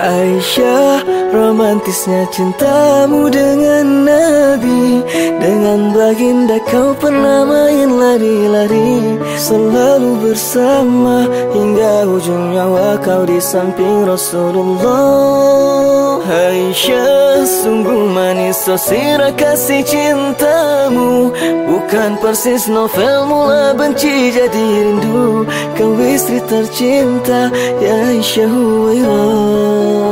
Aisyah romantisnya cintamu dengan Nabi. Dengan baginda kau pernah main lari-lari. Selalu bersama hingga ujung nyawa kau di samping Rasulullah. Aisyah sungguh manis sosira kasih cintamu. Bukan persis novel mula benci jadi rindu. Kau istri tercinta ya Aisyah Huwairah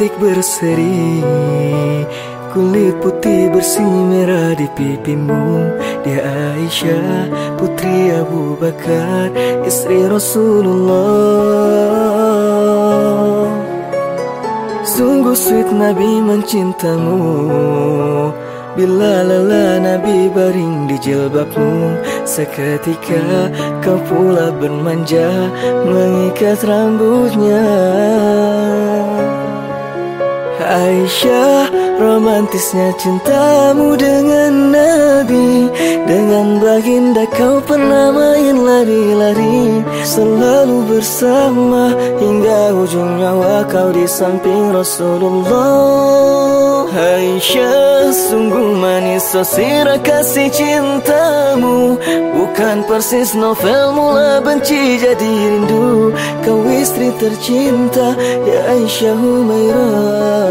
cantik berseri Kulit putih bersih merah di pipimu. Dia Aisyah putri Abu Bakar Istri Rasulullah. Sungguh sweet Nabi mencintamu. Bila lelah Nabi baring di jilbabmu Seketika kau pula bermanja Mengikat rambutnya Aisyah romantisnya cintamu dengan Nabi. Dengan baginda kau pernah main lari-lari. Selalu bersama hingga ujung nyawa kau di samping Rasulullah. Aisyah sungguh manis sosira kasih cintamu. Bukan persis novel mula benci jadi rindu. Kau istri tercinta ya Aisyah Humairah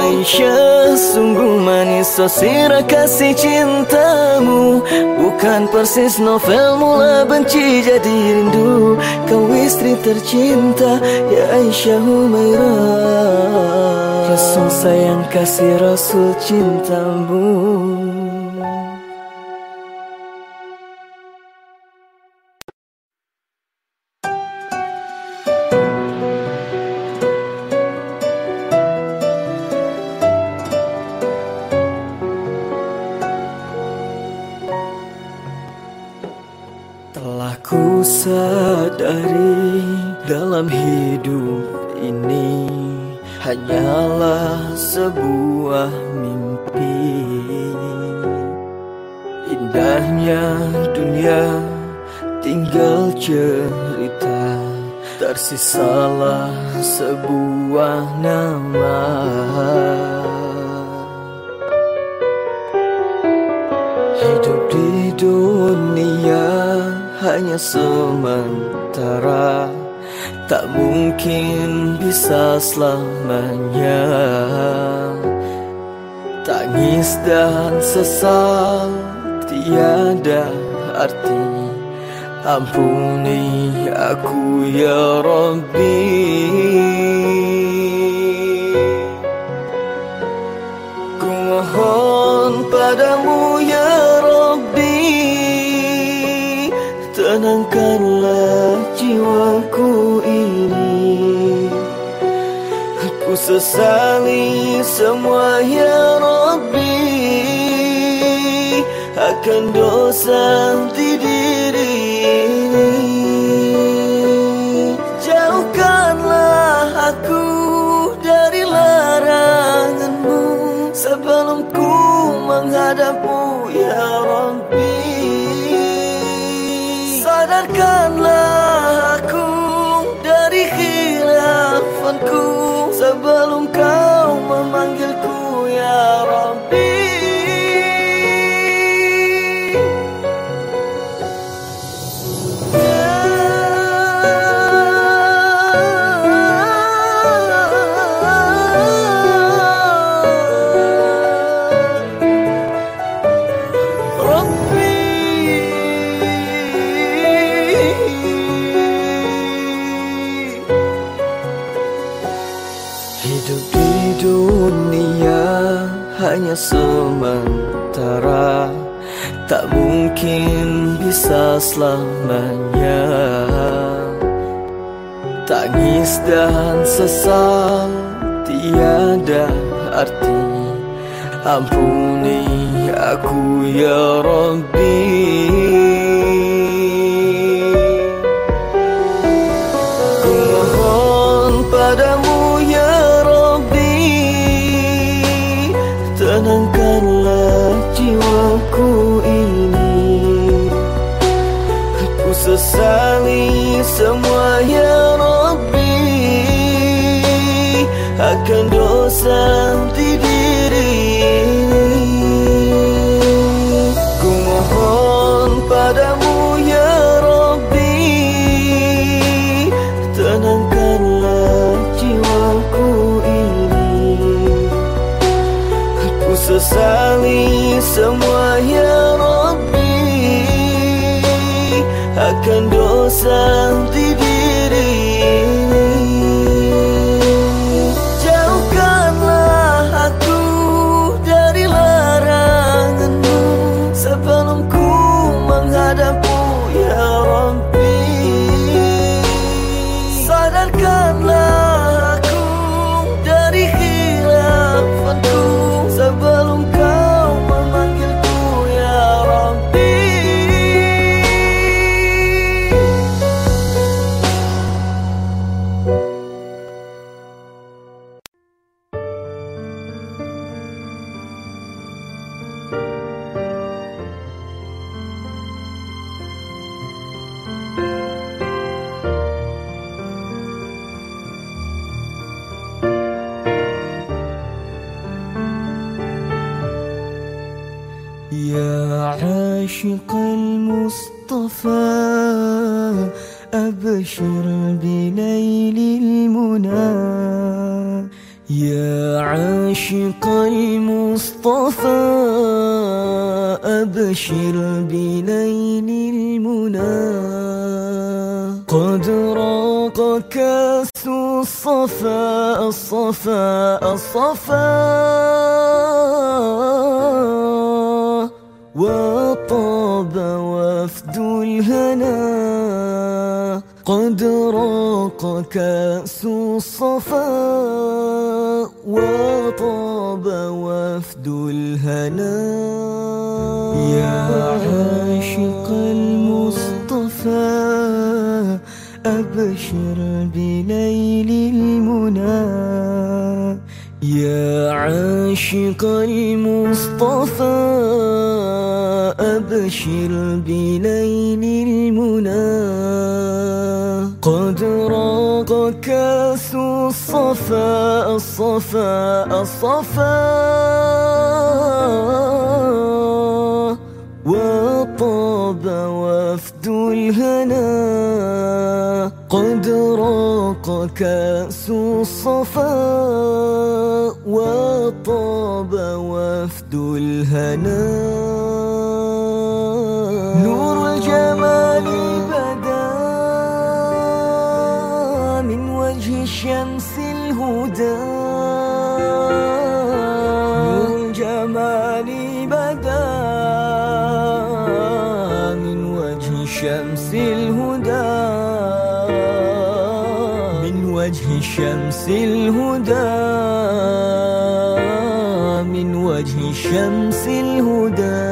Aisyah sungguh manis sosira kasih cintamu. Bukan persis novel mula benci jadi rindu. Kau istri tercinta ya Aisyah Humairah. Rasul sayang kasih Rasul cintamu dunia tinggal cerita. Tersisalah sebuah nama. Hidup di dunia hanya sementara. Tak mungkin bisa selamanya. Tangis dan sesal tiada arti. Ampuni aku ya Rabbi. Ku mohon padamu ya Rabbi. Tenangkanlah jiwaku ini. Ku sesali semua ya Rabbi Akan dosa di diri ini. Jauhkanlah aku dari laranganmu. Sebelum ku menghadapmu ya Rabbi. Sadarkanlah mungkin bisa selamanya. Tangis dan sesal tiada arti. Ampuni aku ya Rabbi عاشق المصطفى أبشر بنيل المنى. يا عاشق المصطفى أبشر بنيل المنى. قد راق كاس الصفا الصفا الصفا. قد راق كأس الصفا وطاب وفد الهنا. يا عاشق المصطفى أبشر بليل المنى. يا عاشق المصطفى أبشر بليل الصفا الصفا الصفا. الصفا وطاب وفد الهنا. قد راق كأس الصفا. وطاب وفد الهنا. شمس الهدى من وجه شمس الهدى.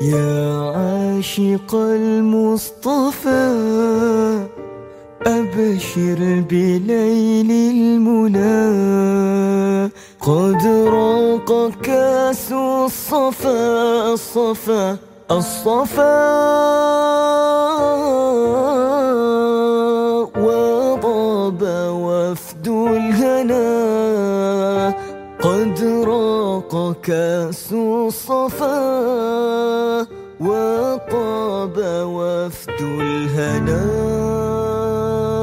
يا عاشق المصطفى أبشر بليل المنى. قد راق كأس الصفا الصفا الصفا. وضاب وفد الهنا. راق كاس الصفا وطاب وفد الهنا.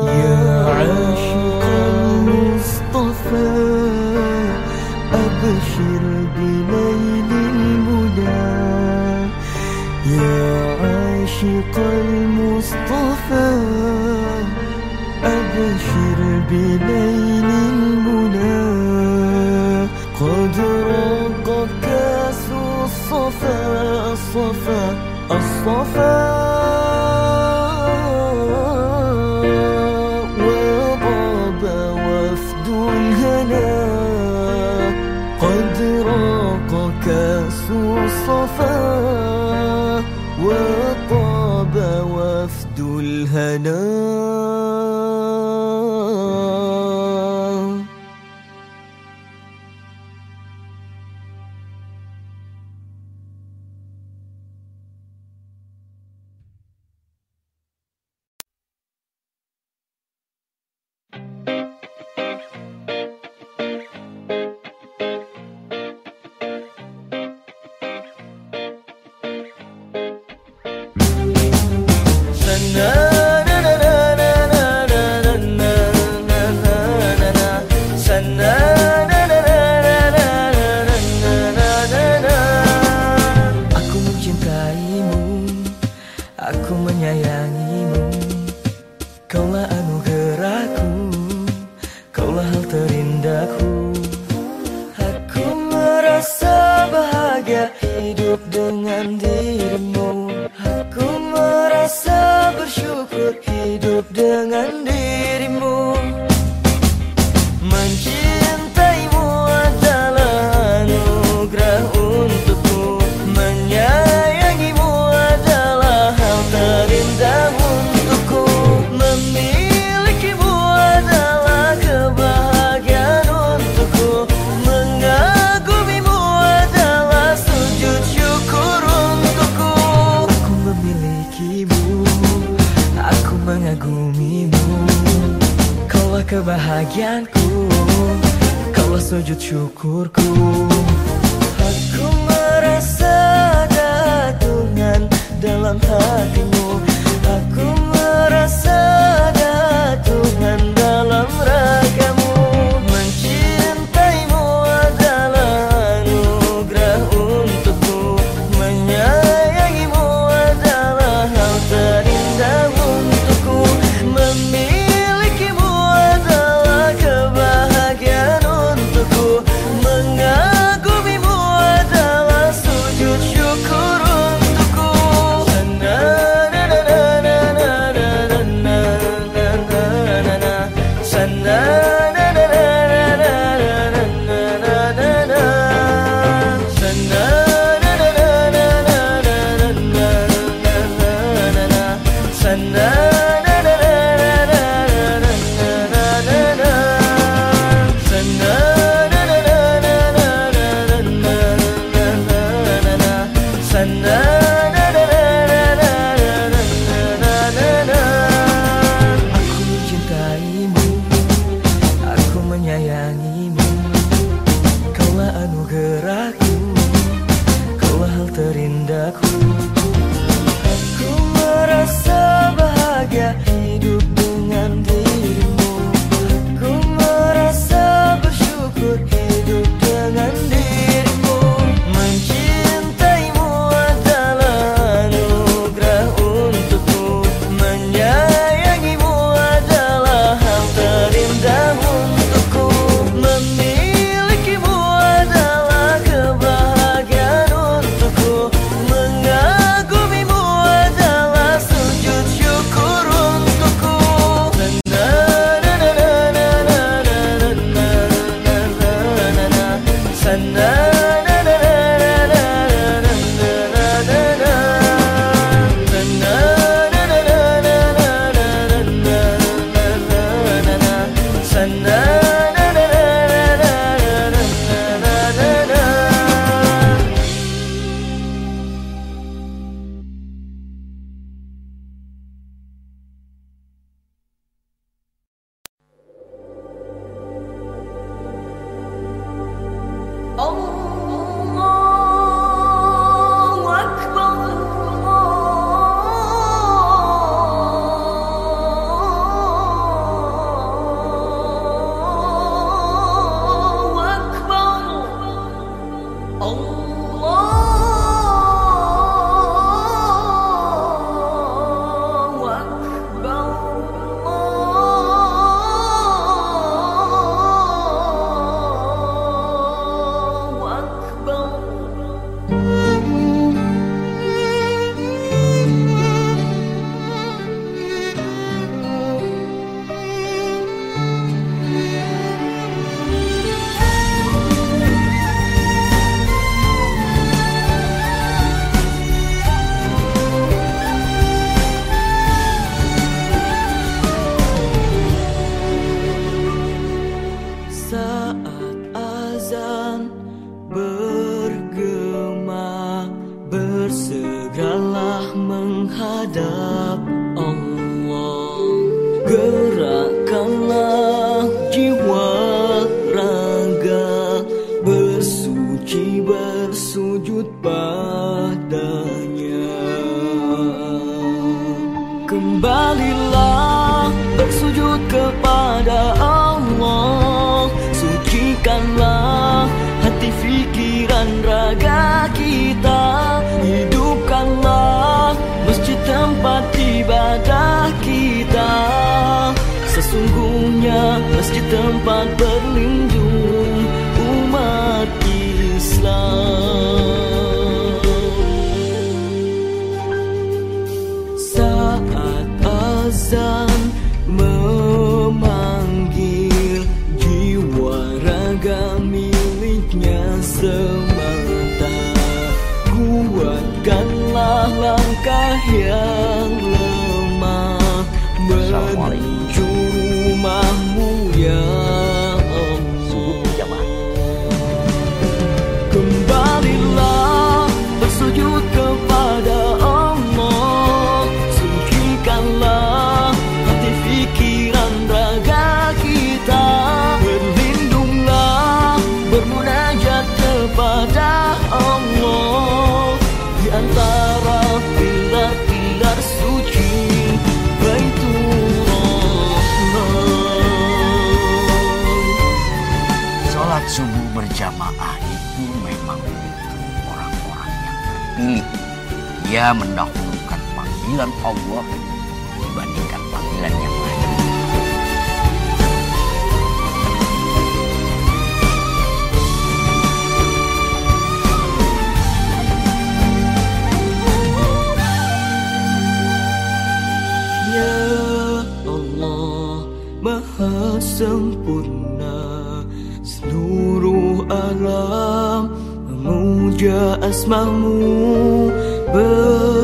يا عاشق المصطفى أبشر بليل المدى يا عاشق المصطفى أبشر بليل الصفا الصفا. وضاب وفد الهنا قد راق كاس الصفا. وطاب وفد الهنا. Kebahagiaanku Kaulah sujud syukurku. Aku merasa ada dalam hatimu love. Mendahulukan panggilan Allah dibandingkan panggilan yang lain. Ya Allah Maha sempurna Seluruh alam Memuja asmamu above.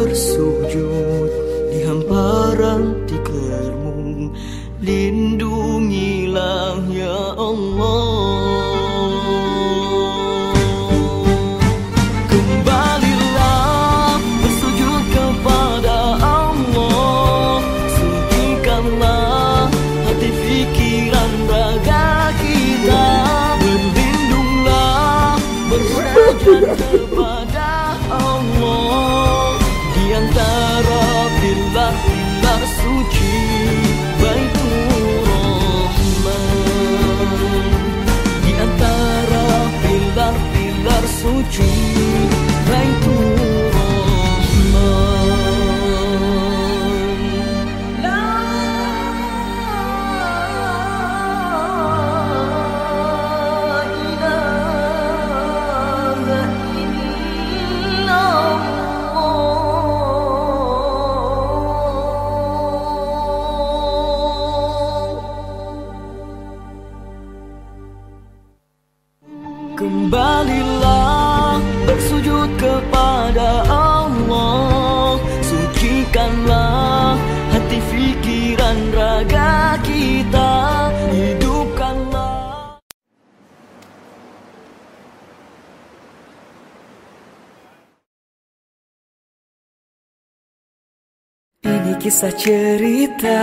Ini kisah cerita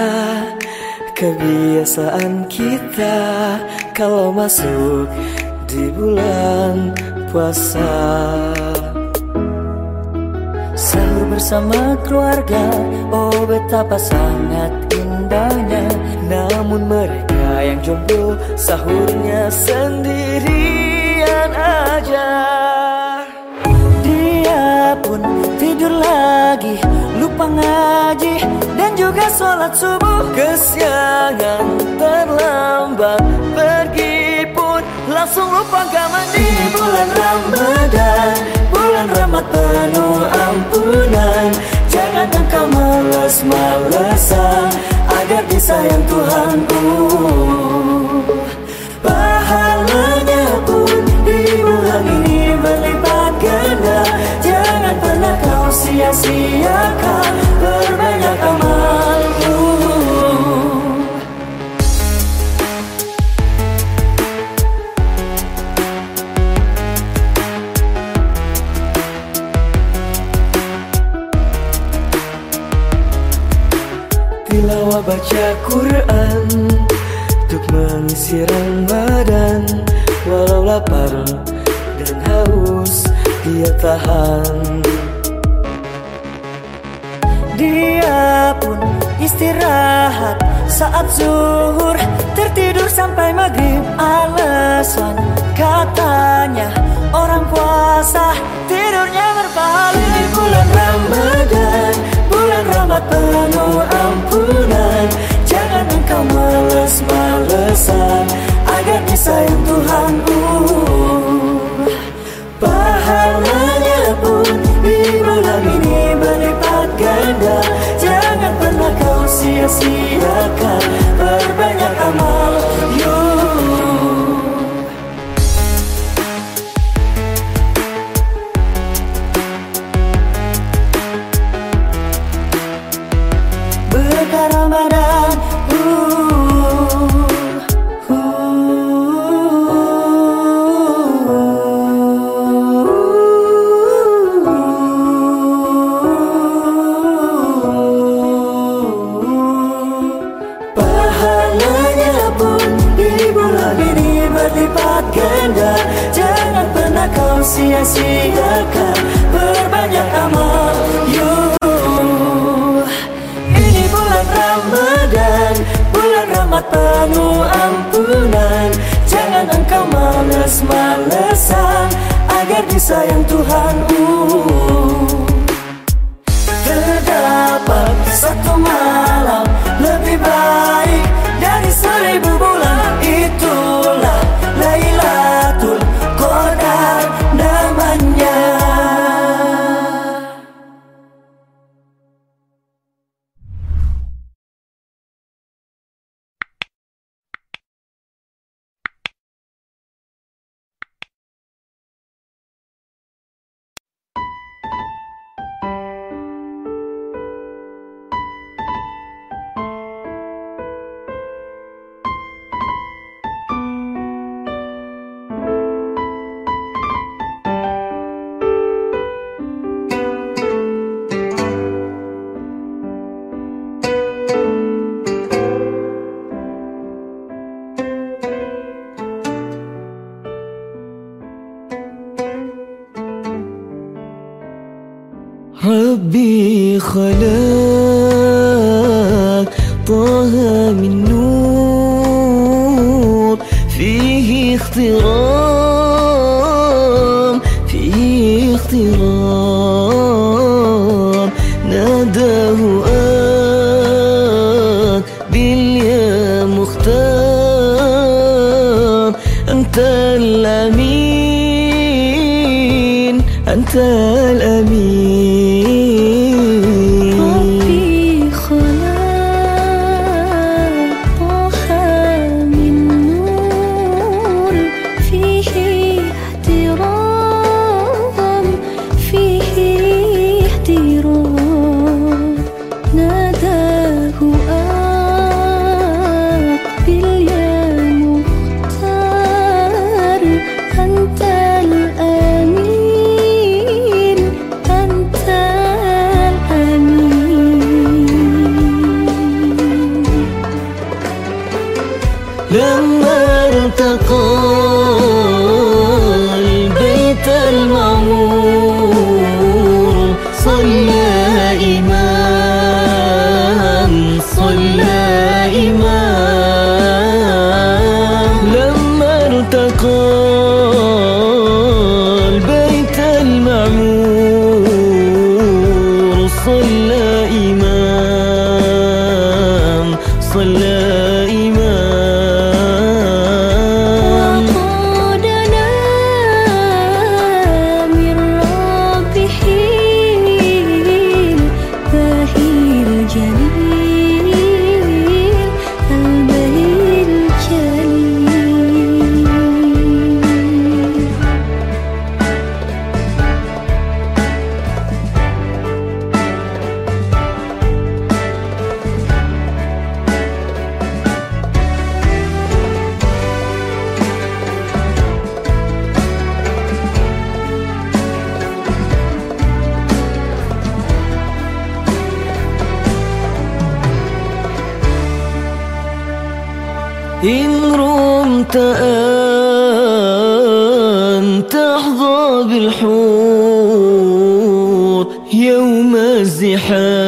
kebiasaan kita kalau masuk di bulan puasa. Sahur bersama keluarga, oh betapa sangat indahnya. Namun mereka yang jomblo sahurnya sendirian aja. Dia pun tidur lagi Lupa ngaji Dan juga sholat subuh. Kesiangan terlambat. Pergi pun langsung lupa gak mandi Bulan Ramadan. Bulan rahmat penuh ampunan. Jangan engkau males-malesan. Agar disayang Tuhanku. Pahalanya sia-siakan Berbanyak amalmu Tilawah baca Quran Untuk mengisi Ramadan Walau lapar dan haus Dia tahan. Pun istirahat. Saat zuhur Tertidur sampai maghrib Alasan katanya orang puasa Tidurnya berpahala Di bulan Ramadan Bulan Ramad penuh ampunan. Jangan engkau malas malasan Agar disayang Tuhan uh. I see sia-siakan. Berbanyak amal you Ini bulan Ramadan, bulan rahmat penuh ampunan. Jangan engkau males-malesan agar disayang Tuhan. 快乐。إن رمت أن تحظى بالحور يوم الزحام.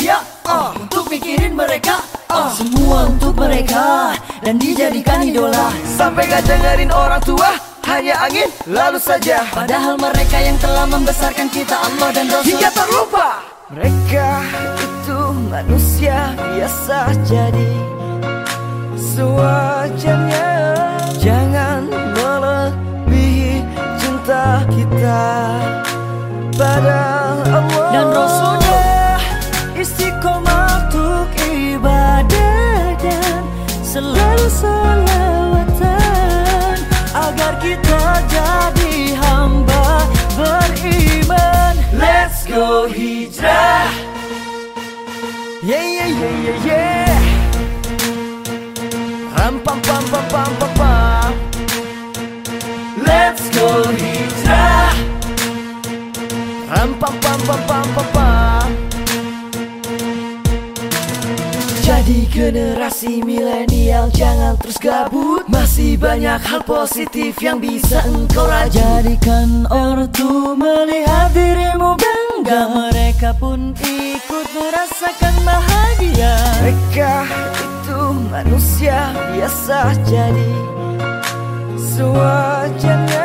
Sia-sia? Oh, untuk mikirin mereka. Oh, Semua untuk mereka. Dan dijadikan idola. Sampai gak dengerin orang tua Hanya angin lalu saja. Padahal mereka yang telah membesarkan kita Allah dan Rasul. Hingga terlupa. Mereka itu manusia biasa jadi. Sewajarnya Jangan melebihi cinta kita. Pada Allah Dan Rasulnya Ram pam pam pam pam pam pam. Jadi generasi milenial jangan terus gabut. Masih banyak hal positif yang bisa engkau rajut. Jadikan ortu melihat dirimu bangga. Mereka pun ikut merasakan bahagia. Mereka itu manusia biasa. Jadi Sewajarnya Jangan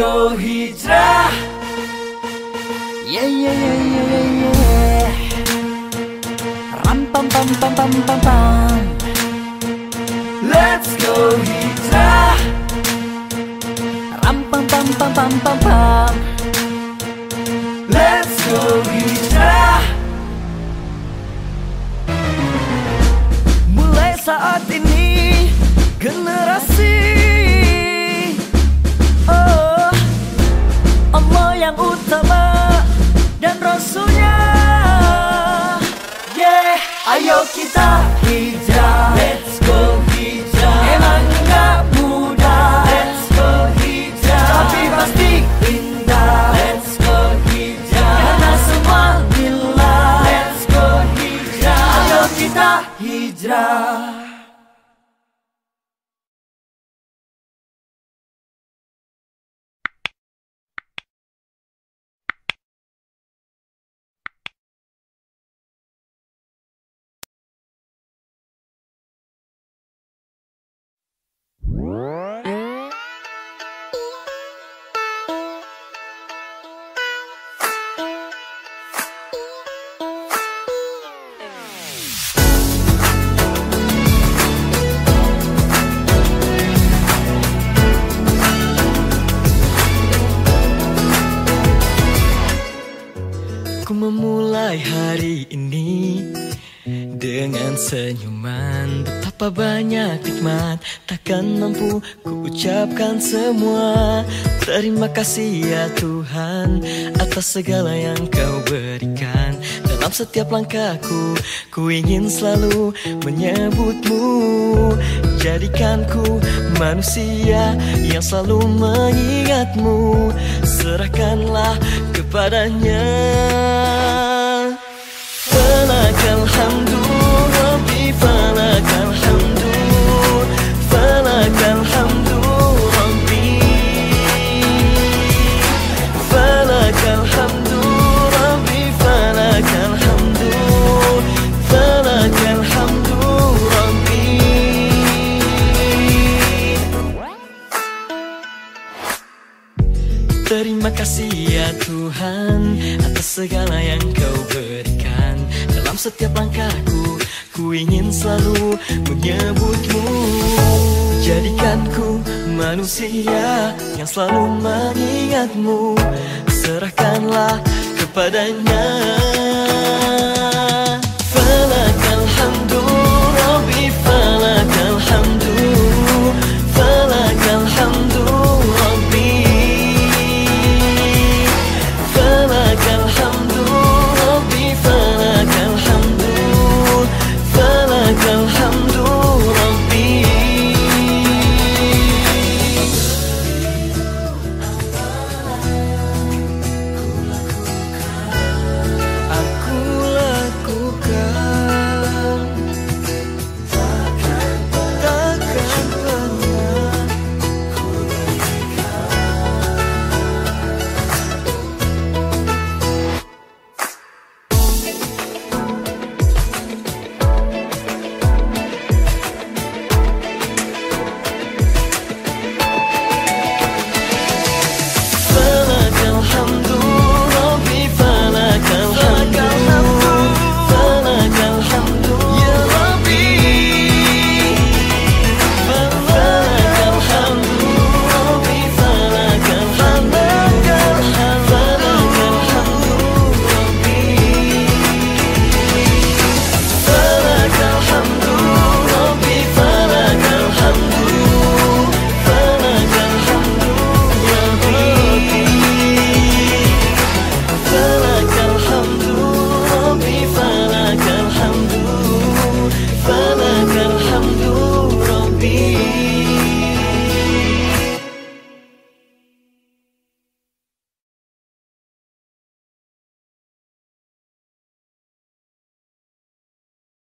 Go hijrah yeah yeah yeah yeah yeah. Ram pam pam pam pam pam pam. Let's go hijrah Ram pam pam pam pam pam pam. Let's go hijrah Mulai saat ini generasi yang utama dan Rasulnya. Yeah. Ayo kita hijrah. Let's go hijrah. Emang gak mudah. Let's go hijrah. Tapi pasti indah. Let's go hijrah. Karena semua bila Let's go hijrah. Ayo kita hijrah banyak nikmat takkan mampu ku ucapkan semua. Terima kasih ya Tuhan atas segala yang kau berikan. Dalam setiap langkahku ku ingin selalu menyebutmu. Jadikanku manusia yang selalu mengingatmu. Serahkanlah kepadanya selalu mengingatmu. Serahkanlah kepadanya